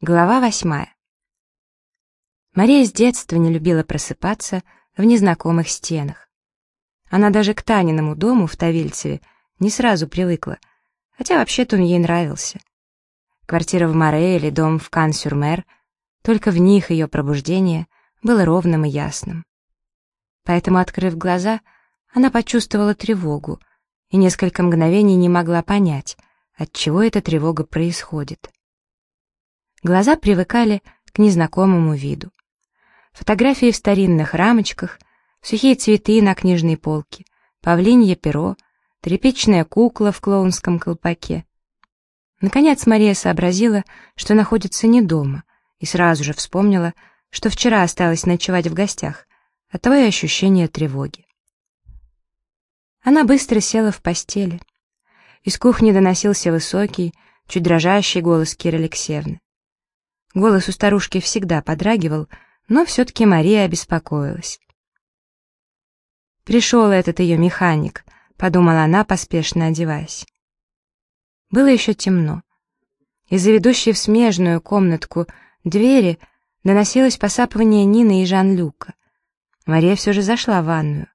Глава восьмая. Мария с детства не любила просыпаться в незнакомых стенах. Она даже к Таниному дому в Тавильцеве не сразу привыкла, хотя вообще-то он ей нравился. Квартира в Море или дом в Кан-Сюрмер, только в них ее пробуждение было ровным и ясным. Поэтому, открыв глаза, она почувствовала тревогу и несколько мгновений не могла понять, от чего эта тревога происходит. Глаза привыкали к незнакомому виду. Фотографии в старинных рамочках, сухие цветы на книжной полке, павлинье перо, тряпичная кукла в клоунском колпаке. Наконец Мария сообразила, что находится не дома, и сразу же вспомнила, что вчера осталась ночевать в гостях, а то и ощущение тревоги. Она быстро села в постели. Из кухни доносился высокий, чуть дрожащий голос Киры Алексеевны. Голос у старушки всегда подрагивал, но все-таки Мария обеспокоилась. «Пришел этот ее механик», — подумала она, поспешно одеваясь. Было еще темно. Из-за ведущей в смежную комнатку двери доносилось посапывание Нины и Жан-Люка. Мария все же зашла в ванную.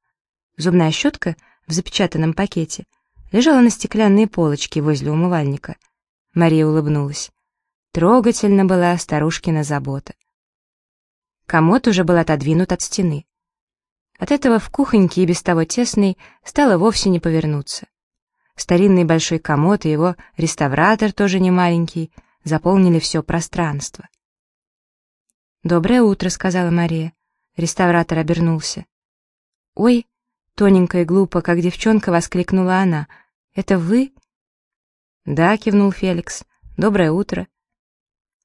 Зубная щетка в запечатанном пакете лежала на стеклянной полочке возле умывальника. Мария улыбнулась. Трогательно была старушкина забота. Комод уже был отодвинут от стены. От этого в кухоньке и без того тесной стало вовсе не повернуться. Старинный большой комод и его реставратор, тоже не маленький, заполнили все пространство. «Доброе утро», — сказала Мария. Реставратор обернулся. «Ой!» — тоненько и глупо, как девчонка, воскликнула она. «Это вы?» «Да», — кивнул Феликс. «Доброе утро».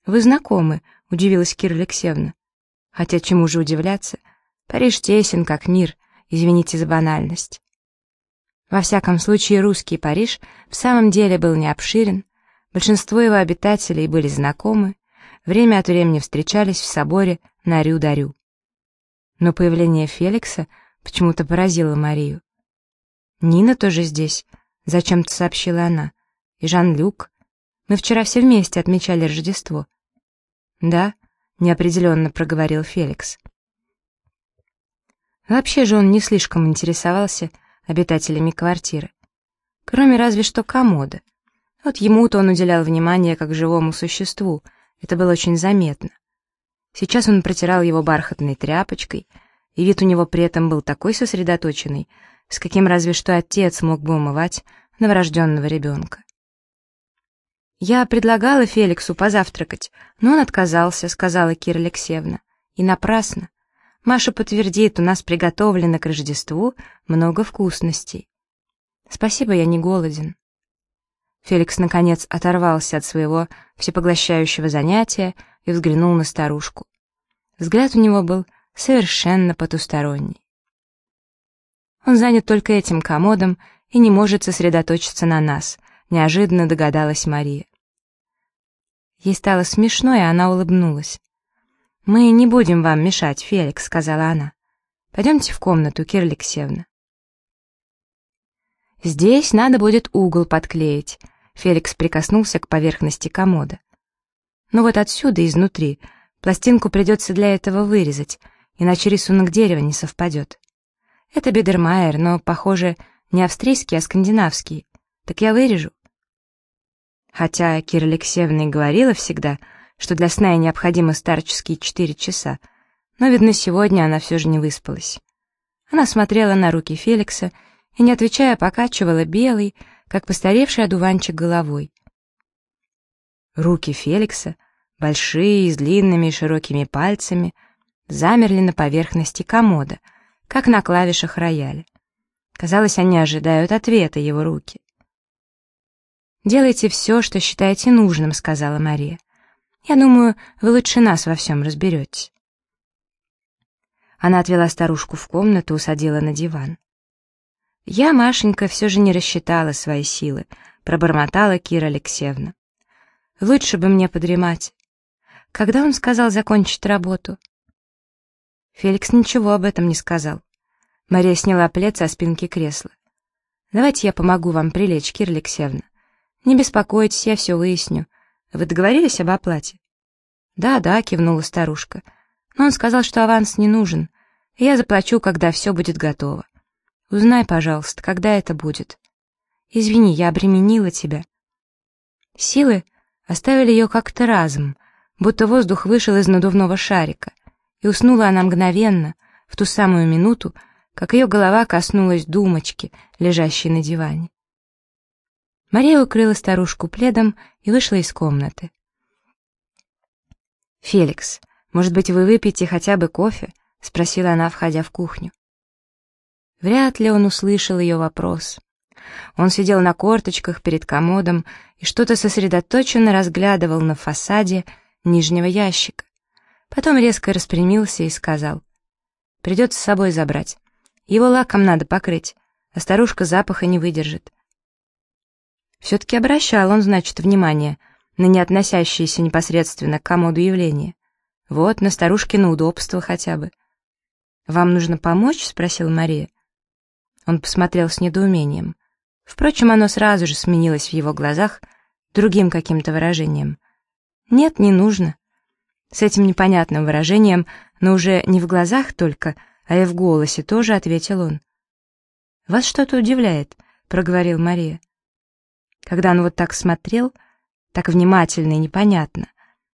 «Вы знакомы?» — удивилась Кира Алексеевна. «Хотя чему же удивляться? Париж тесен, как мир, извините за банальность». Во всяком случае, русский Париж в самом деле был не обширен, большинство его обитателей были знакомы, время от времени встречались в соборе на Рю-Дарю. Но появление Феликса почему-то поразило Марию. «Нина тоже здесь», — зачем-то сообщила она, — «и Жан-Люк. Мы вчера все вместе отмечали Рождество». «Да», — неопределенно проговорил Феликс. Вообще же он не слишком интересовался обитателями квартиры. Кроме разве что комода. Вот ему-то он уделял внимание как живому существу, это было очень заметно. Сейчас он протирал его бархатной тряпочкой, и вид у него при этом был такой сосредоточенный, с каким разве что отец мог бы умывать новорожденного ребенка. «Я предлагала Феликсу позавтракать, но он отказался», — сказала Кира Алексеевна. «И напрасно. Маша подтвердит, у нас приготовлено к Рождеству много вкусностей. Спасибо, я не голоден». Феликс, наконец, оторвался от своего всепоглощающего занятия и взглянул на старушку. Взгляд у него был совершенно потусторонний. Он занят только этим комодом и не может сосредоточиться на нас, неожиданно догадалась Мария. Ей стало смешно, и она улыбнулась. «Мы не будем вам мешать, Феликс», — сказала она. «Пойдемте в комнату, Кира Алексеевна». «Здесь надо будет угол подклеить», — Феликс прикоснулся к поверхности комода. «Ну вот отсюда, изнутри, пластинку придется для этого вырезать, иначе рисунок дерева не совпадет. Это Бедермайер, но, похоже, не австрийский, а скандинавский. Так я вырежу». Хотя Кира Алексеевна и говорила всегда, что для сна ей необходимы старческие четыре часа, но, видно, сегодня она все же не выспалась. Она смотрела на руки Феликса и, не отвечая, покачивала белый, как постаревший одуванчик головой. Руки Феликса, большие, с длинными и широкими пальцами, замерли на поверхности комода, как на клавишах рояля. Казалось, они ожидают ответа его руки. «Делайте все, что считаете нужным», — сказала Мария. «Я думаю, вы лучше нас во всем разберетесь». Она отвела старушку в комнату, усадила на диван. «Я, Машенька, все же не рассчитала свои силы», — пробормотала Кира Алексеевна. «Лучше бы мне подремать». Когда он сказал закончить работу? Феликс ничего об этом не сказал. Мария сняла плед со спинки кресла. «Давайте я помогу вам прилечь, Кира Алексеевна. Не беспокойтесь, я все выясню. Вы договорились об оплате? «Да-да», — кивнула старушка. «Но он сказал, что аванс не нужен, я заплачу, когда все будет готово. Узнай, пожалуйста, когда это будет. Извини, я обременила тебя». Силы оставили ее как-то разом, будто воздух вышел из надувного шарика, и уснула она мгновенно, в ту самую минуту, как ее голова коснулась думочки, лежащей на диване. Мария укрыла старушку пледом и вышла из комнаты. «Феликс, может быть, вы выпьете хотя бы кофе?» — спросила она, входя в кухню. Вряд ли он услышал ее вопрос. Он сидел на корточках перед комодом и что-то сосредоточенно разглядывал на фасаде нижнего ящика. Потом резко распрямился и сказал, «Придется с собой забрать. Его лаком надо покрыть, а старушка запаха не выдержит». Все-таки обращал он, значит, внимание на не относящиеся непосредственно к комоду явления. Вот, на старушкино удобство хотя бы. «Вам нужно помочь?» — спросила Мария. Он посмотрел с недоумением. Впрочем, оно сразу же сменилось в его глазах другим каким-то выражением. «Нет, не нужно». С этим непонятным выражением, но уже не в глазах только, а и в голосе тоже ответил он. «Вас что-то удивляет», — проговорил Мария. Когда он вот так смотрел, так внимательно и непонятно,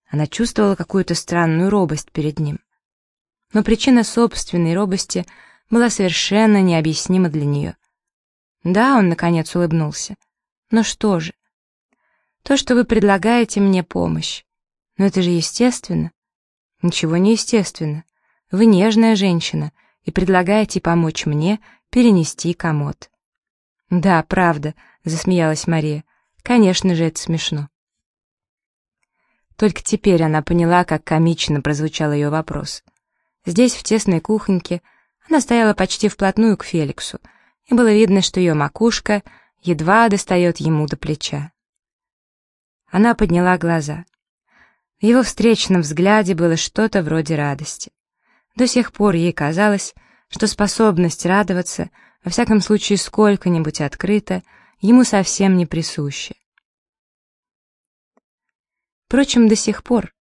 она чувствовала какую-то странную робость перед ним. Но причина собственной робости была совершенно необъяснима для нее. Да, он, наконец, улыбнулся. Но что же? То, что вы предлагаете мне помощь. Но это же естественно. Ничего не естественно. Вы нежная женщина и предлагаете помочь мне перенести комод. Да, правда, засмеялась Мария. Конечно же, это смешно. Только теперь она поняла, как комично прозвучал ее вопрос. Здесь, в тесной кухоньке, она стояла почти вплотную к Феликсу, и было видно, что ее макушка едва достает ему до плеча. Она подняла глаза. В его встречном взгляде было что-то вроде радости. До сих пор ей казалось, что способность радоваться, во всяком случае сколько-нибудь открыто, ему совсем не присуще. Впрочем, до сих пор.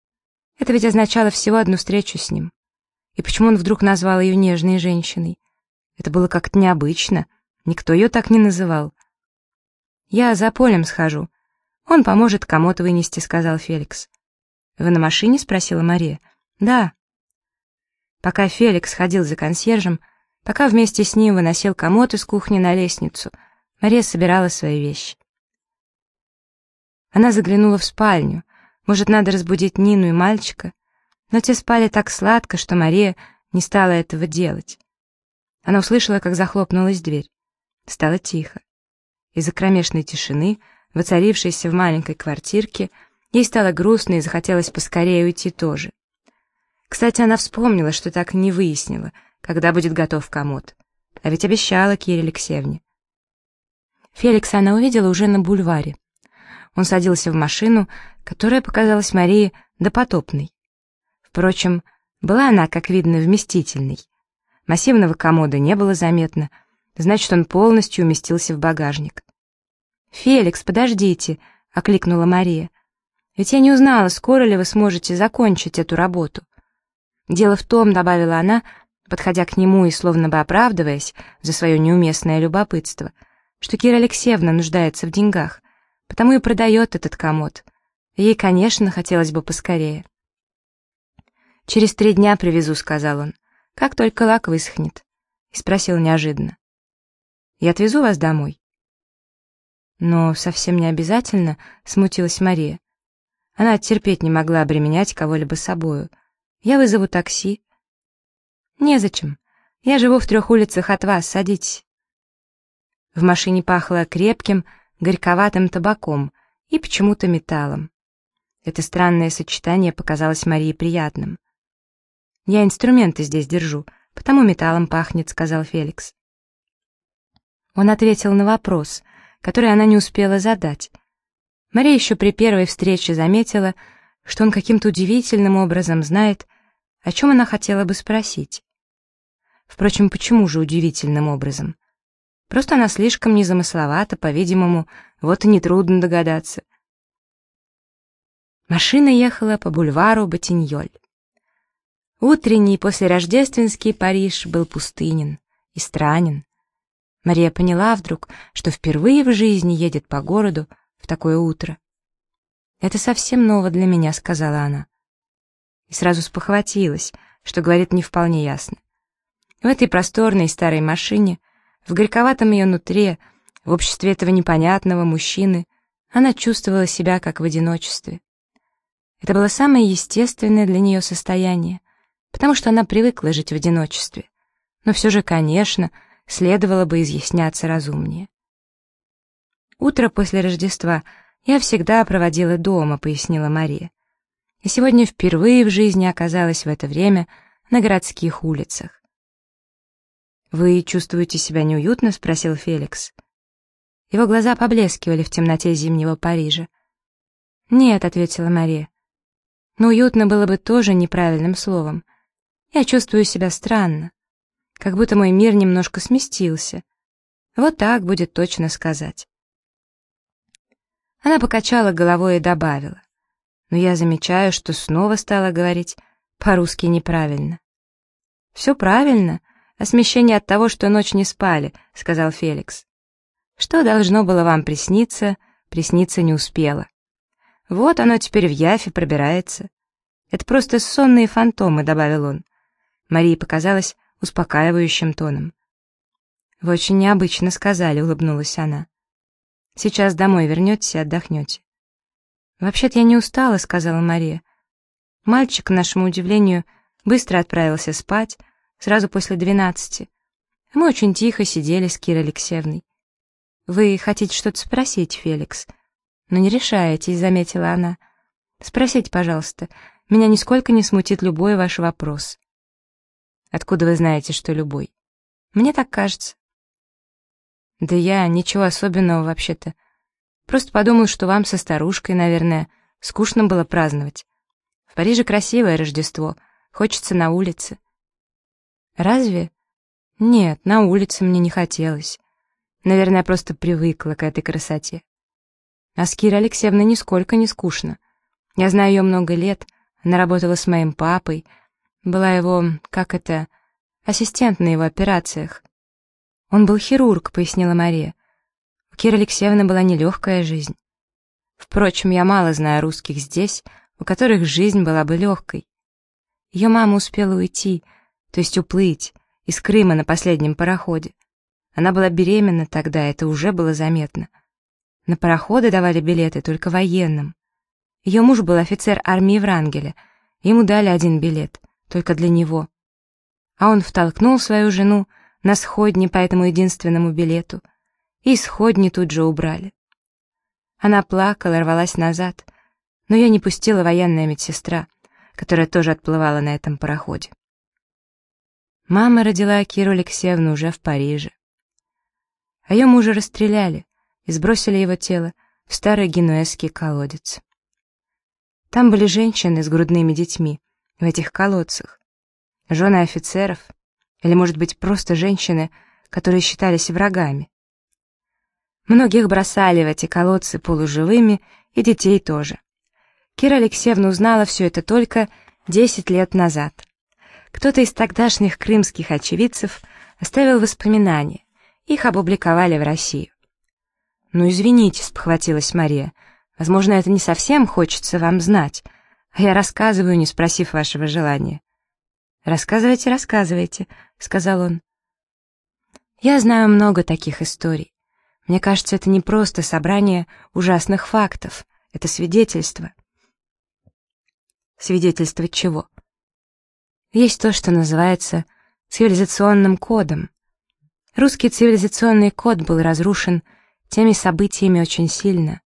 Это ведь означало всего одну встречу с ним. И почему он вдруг назвал ее нежной женщиной? Это было как-то необычно, никто ее так не называл. «Я за полем схожу. Он поможет комод вынести», — сказал Феликс. «Вы на машине?» — спросила Мария. «Да». Пока Феликс ходил за консьержем, пока вместе с ним выносил комод из кухни на лестницу, Мария собирала свои вещи. Она заглянула в спальню. Может, надо разбудить Нину и мальчика? Но те спали так сладко, что Мария не стала этого делать. Она услышала, как захлопнулась дверь. Стало тихо. Из-за кромешной тишины, воцарившейся в маленькой квартирке, ей стало грустно и захотелось поскорее уйти тоже. Кстати, она вспомнила, что так не выяснила, когда будет готов комод. А ведь обещала Кире Алексеевне. Феликса она увидела уже на бульваре. Он садился в машину, которая показалась Марии допотопной. Впрочем, была она, как видно, вместительной. Массивного комода не было заметно, значит, он полностью уместился в багажник. «Феликс, подождите!» — окликнула Мария. «Ведь я не узнала, скоро ли вы сможете закончить эту работу». «Дело в том», — добавила она, подходя к нему и словно бы оправдываясь за свое неуместное любопытство, что Кира Алексеевна нуждается в деньгах, потому и продает этот комод. Ей, конечно, хотелось бы поскорее. «Через три дня привезу», — сказал он, — «как только лак высохнет», — и спросил неожиданно. «Я отвезу вас домой?» «Но совсем не обязательно», — смутилась Мария. Она терпеть не могла обременять кого-либо собою. «Я вызову такси». «Незачем. Я живу в трех улицах от вас, садитесь». В машине пахло крепким, горьковатым табаком и почему-то металлом. Это странное сочетание показалось Марии приятным. «Я инструменты здесь держу, потому металлом пахнет», — сказал Феликс. Он ответил на вопрос, который она не успела задать. Мария еще при первой встрече заметила, что он каким-то удивительным образом знает, о чем она хотела бы спросить. Впрочем, почему же удивительным образом? Просто она слишком незамысловата, по-видимому, вот и нетрудно догадаться. Машина ехала по бульвару Батиньоль. Утренний послерождественский Париж был пустынен и странен. Мария поняла вдруг, что впервые в жизни едет по городу в такое утро. «Это совсем ново для меня», — сказала она. И сразу спохватилась, что говорит не вполне ясно. В этой просторной старой машине, в горьковатом ее нутре, в обществе этого непонятного мужчины, она чувствовала себя как в одиночестве. Это было самое естественное для нее состояние, потому что она привыкла жить в одиночестве. Но все же, конечно, следовало бы изъясняться разумнее. Утро после Рождества я всегда проводила дома, пояснила Мария. И сегодня впервые в жизни оказалась в это время на городских улицах. «Вы чувствуете себя неуютно?» — спросил Феликс. Его глаза поблескивали в темноте зимнего Парижа. «Нет», — ответила Мария. «Но уютно было бы тоже неправильным словом. Я чувствую себя странно, как будто мой мир немножко сместился. Вот так будет точно сказать». Она покачала головой и добавила. «Но я замечаю, что снова стала говорить по-русски неправильно». «Все правильно, а смещение от того, что ночь не спали», — сказал Феликс. Что должно было вам присниться, присниться не успело. Вот оно теперь в Яфе пробирается. Это просто сонные фантомы, добавил он. Марии показалось успокаивающим тоном. Вы очень необычно сказали, улыбнулась она. Сейчас домой вернетесь и отдохнете. Вообще-то я не устала, сказала Мария. Мальчик, к нашему удивлению, быстро отправился спать, сразу после двенадцати. Мы очень тихо сидели с Кирой Алексеевной. «Вы хотите что-то спросить, Феликс?» «Но не решаетесь», — заметила она. «Спросите, пожалуйста. Меня нисколько не смутит любой ваш вопрос». «Откуда вы знаете, что любой?» «Мне так кажется». «Да я ничего особенного вообще-то. Просто подумал, что вам со старушкой, наверное, скучно было праздновать. В Париже красивое Рождество, хочется на улице». «Разве?» «Нет, на улице мне не хотелось. Наверное, просто привыкла к этой красоте. А с Кирой Алексеевной нисколько не скучно. Я знаю ее много лет, она работала с моим папой, была его, как это, ассистент на его операциях. Он был хирург, пояснила Мария. У Киры Алексеевны была нелегкая жизнь. Впрочем, я мало знаю русских здесь, у которых жизнь была бы легкой. Ее мама успела уйти, то есть уплыть, из Крыма на последнем пароходе. Она была беременна тогда, это уже было заметно. На пароходы давали билеты только военным. Ее муж был офицер армии Врангеля, ему дали один билет, только для него. А он втолкнул свою жену на сходни по этому единственному билету, и сходни тут же убрали. Она плакала, рвалась назад, но ее не пустила военная медсестра, которая тоже отплывала на этом пароходе. Мама родила Киру Алексеевну уже в Париже. А ее мужа расстреляли и сбросили его тело в старый генуэзский колодец. Там были женщины с грудными детьми, в этих колодцах. Жены офицеров, или, может быть, просто женщины, которые считались врагами. Многих бросали в эти колодцы полуживыми, и детей тоже. Кира Алексеевна узнала все это только 10 лет назад. Кто-то из тогдашних крымских очевидцев оставил воспоминания, их опубликовали в Россию. «Ну, извините», — спохватилась Мария. «Возможно, это не совсем хочется вам знать, а я рассказываю, не спросив вашего желания». «Рассказывайте, рассказывайте», — сказал он. «Я знаю много таких историй. Мне кажется, это не просто собрание ужасных фактов, это свидетельство». «Свидетельство чего?» Есть то, что называется цивилизационным кодом. Русский цивилизационный код был разрушен теми событиями очень сильно.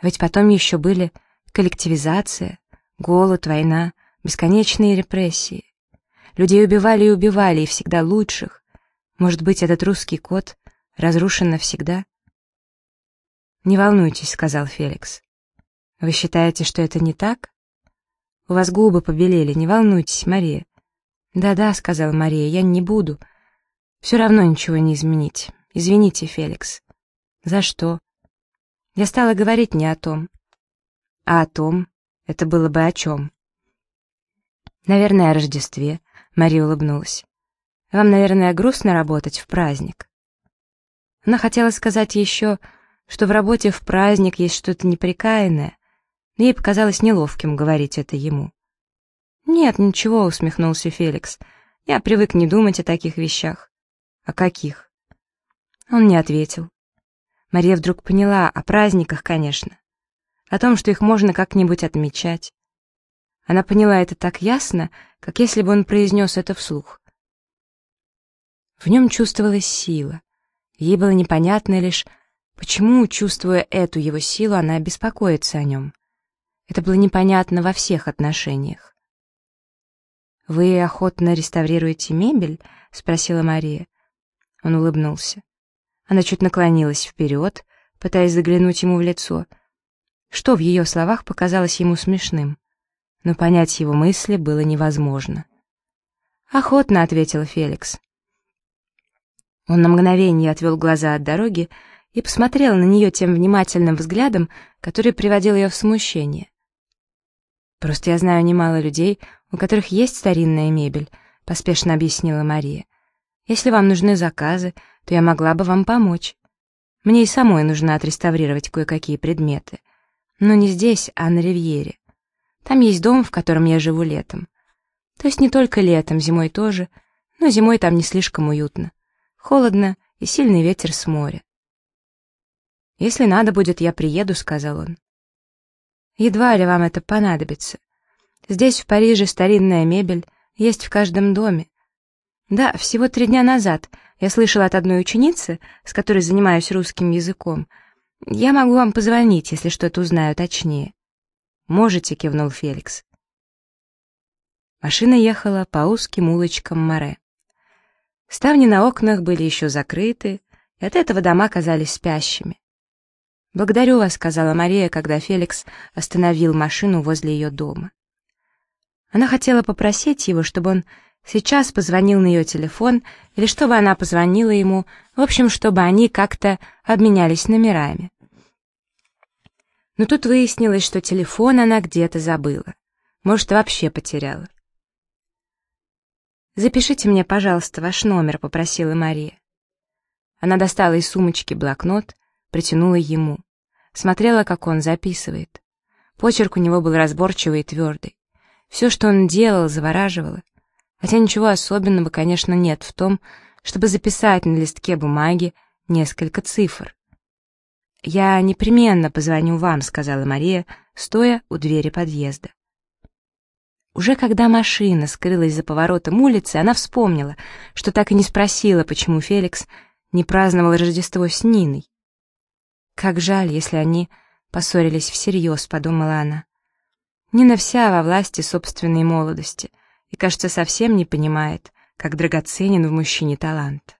Ведь потом еще были коллективизация, голод, война, бесконечные репрессии. Людей убивали и убивали, и всегда лучших. Может быть, этот русский код разрушен навсегда? «Не волнуйтесь», — сказал Феликс. «Вы считаете, что это не так?» «У вас губы побелели, не волнуйтесь, Мария». «Да-да», — сказала Мария, — «я не буду». Все равно ничего не изменить. Извините, Феликс. За что? Я стала говорить не о том. А о том? Это было бы о чем? Наверное, о Рождестве. Мария улыбнулась. Вам, наверное, грустно работать в праздник. Она хотела сказать еще, что в работе в праздник есть что-то неприкаянное, но ей показалось неловким говорить это ему. «Нет, ничего», — усмехнулся Феликс. «Я привык не думать о таких вещах». «О каких?» Он не ответил. Мария вдруг поняла, о праздниках, конечно. О том, что их можно как-нибудь отмечать. Она поняла это так ясно, как если бы он произнес это вслух. В нем чувствовалась сила. Ей было непонятно лишь, почему, чувствуя эту его силу, она беспокоится о нем. Это было непонятно во всех отношениях. «Вы охотно реставрируете мебель?» — спросила Мария. Он улыбнулся. Она чуть наклонилась вперед, пытаясь заглянуть ему в лицо. Что в ее словах показалось ему смешным, но понять его мысли было невозможно. «Охотно», — ответил Феликс. Он на мгновение отвел глаза от дороги и посмотрел на нее тем внимательным взглядом, который приводил ее в смущение. «Просто я знаю немало людей, у которых есть старинная мебель», — поспешно объяснила Мария. «Если вам нужны заказы, то я могла бы вам помочь. Мне и самой нужно отреставрировать кое-какие предметы. Но не здесь, а на Ривьере. Там есть дом, в котором я живу летом. То есть не только летом, зимой тоже, но зимой там не слишком уютно. Холодно и сильный ветер с моря. «Если надо будет, я приеду», — сказал он. «Едва ли вам это понадобится. Здесь, в Париже, старинная мебель есть в каждом доме. Да, всего три дня назад я слышала от одной ученицы, с которой занимаюсь русским языком. Я могу вам позвонить, если что-то узнаю точнее. «Можете», — кивнул Феликс. Машина ехала по узким улочкам Море. Ставни на окнах были еще закрыты, и от этого дома казались спящими. «Благодарю вас», — сказала Мария, когда Феликс остановил машину возле ее дома. Она хотела попросить его, чтобы он сейчас позвонил на ее телефон, или чтобы она позвонила ему, в общем, чтобы они как-то обменялись номерами. Но тут выяснилось, что телефон она где-то забыла. Может, вообще потеряла. «Запишите мне, пожалуйста, ваш номер», — попросила Мария. Она достала из сумочки блокнот, протянула ему. Смотрела, как он записывает. Почерк у него был разборчивый и твердый. Все, что он делал, завораживало. Хотя ничего особенного, конечно, нет в том, чтобы записать на листке бумаги несколько цифр. «Я непременно позвоню вам», — сказала Мария, стоя у двери подъезда. Уже когда машина скрылась за поворотом улицы, она вспомнила, что так и не спросила, почему Феликс не праздновал Рождество с Ниной. «Как жаль, если они поссорились всерьез», — подумала она. Нина вся во власти собственной молодости и, кажется, совсем не понимает, как драгоценен в мужчине талант.